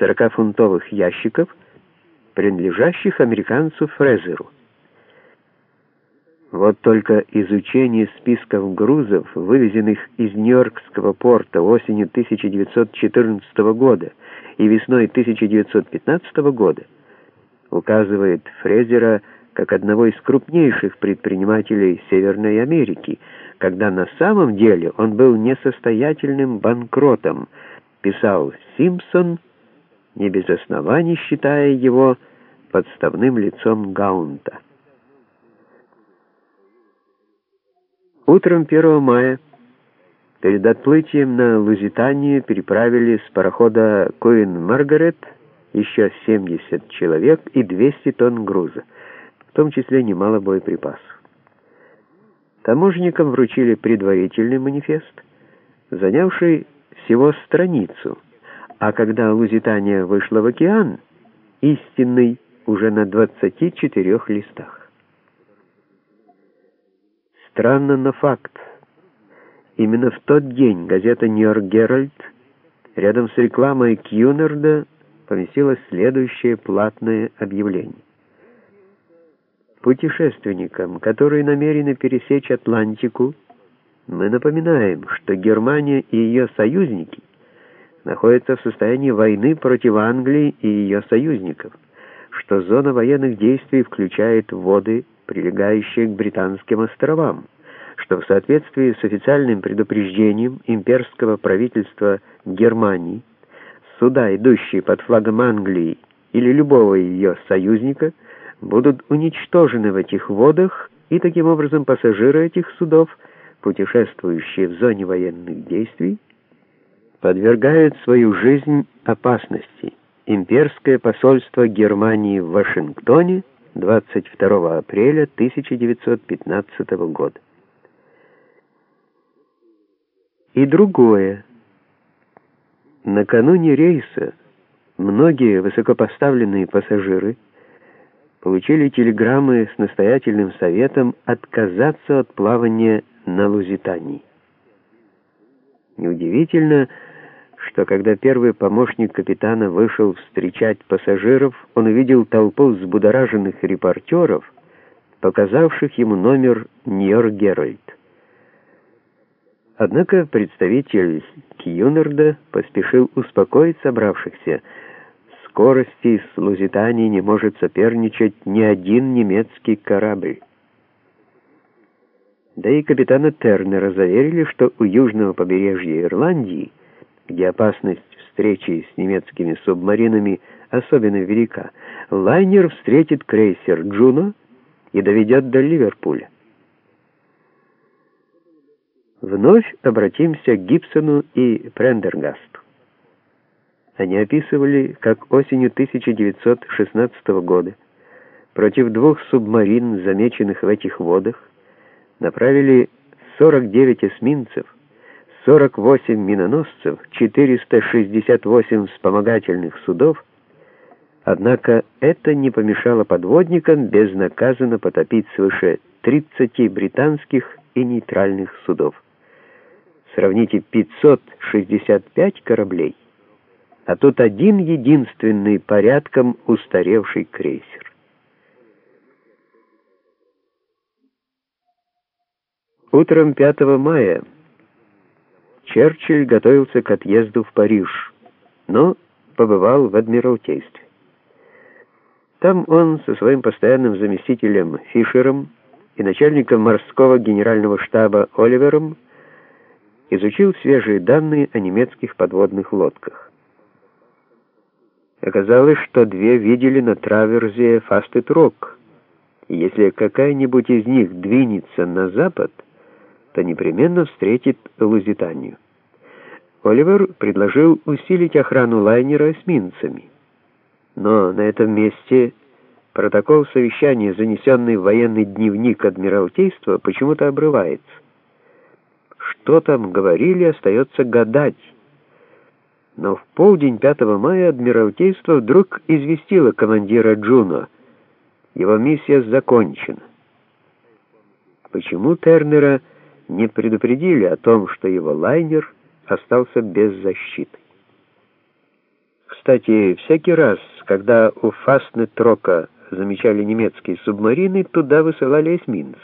40-фунтовых ящиков, принадлежащих американцу Фрезеру. Вот только изучение списков грузов, вывезенных из Нью-Йоркского порта осенью 1914 года и весной 1915 года, указывает Фрезера как одного из крупнейших предпринимателей Северной Америки, когда на самом деле он был несостоятельным банкротом, писал Симпсон, не без оснований считая его подставным лицом Гаунта. Утром 1 мая перед отплытием на Лузитанию переправили с парохода Куин Маргарет еще 70 человек и 200 тонн груза, в том числе немало боеприпасов. Таможенникам вручили предварительный манифест, занявший всего страницу, а когда Лузитания вышла в океан, истинный уже на 24 листах. Странно, но факт. Именно в тот день газета «Нью-Йорк Геральд» рядом с рекламой Кьюнерда поместила следующее платное объявление. Путешественникам, которые намерены пересечь Атлантику, мы напоминаем, что Германия и ее союзники находятся в состоянии войны против Англии и ее союзников, что зона военных действий включает воды прилегающие к британским островам, что в соответствии с официальным предупреждением имперского правительства Германии суда, идущие под флагом Англии или любого ее союзника, будут уничтожены в этих водах, и таким образом пассажиры этих судов, путешествующие в зоне военных действий, подвергают свою жизнь опасности. Имперское посольство Германии в Вашингтоне – 22 апреля 1915 года. И другое. Накануне рейса многие высокопоставленные пассажиры получили телеграммы с настоятельным советом отказаться от плавания на Лузитании. Неудивительно, что когда первый помощник капитана вышел встречать пассажиров, он увидел толпу взбудораженных репортеров, показавших ему номер «Нью-Йорк Геральд». Однако представитель Кьюнерда поспешил успокоить собравшихся. Скорости с Лузитании не может соперничать ни один немецкий корабль. Да и капитана Тернера заверили, что у южного побережья Ирландии – где опасность встречи с немецкими субмаринами особенно велика, лайнер встретит крейсер «Джуно» и доведет до Ливерпуля. Вновь обратимся к Гибсону и Прендергасту. Они описывали, как осенью 1916 года против двух субмарин, замеченных в этих водах, направили 49 эсминцев, 48 миноносцев, 468 вспомогательных судов, однако это не помешало подводникам безнаказанно потопить свыше 30 британских и нейтральных судов. Сравните 565 кораблей, а тут один единственный порядком устаревший крейсер. Утром 5 мая Черчилль готовился к отъезду в Париж, но побывал в Адмиралтействе. Там он со своим постоянным заместителем Фишером и начальником морского генерального штаба Оливером изучил свежие данные о немецких подводных лодках. Оказалось, что две видели на траверзе Фастет-Рок, и если какая-нибудь из них двинется на запад, то непременно встретит Лузитанию. Оливер предложил усилить охрану лайнера эсминцами. Но на этом месте протокол совещания, занесенный в военный дневник Адмиралтейства, почему-то обрывается. Что там говорили, остается гадать. Но в полдень 5 мая Адмиралтейство вдруг известило командира Джуно. Его миссия закончена. Почему Тернера не предупредили о том, что его лайнер остался без защиты. Кстати, всякий раз, когда у Фасны Трока замечали немецкие субмарины, туда высылали эсминцы.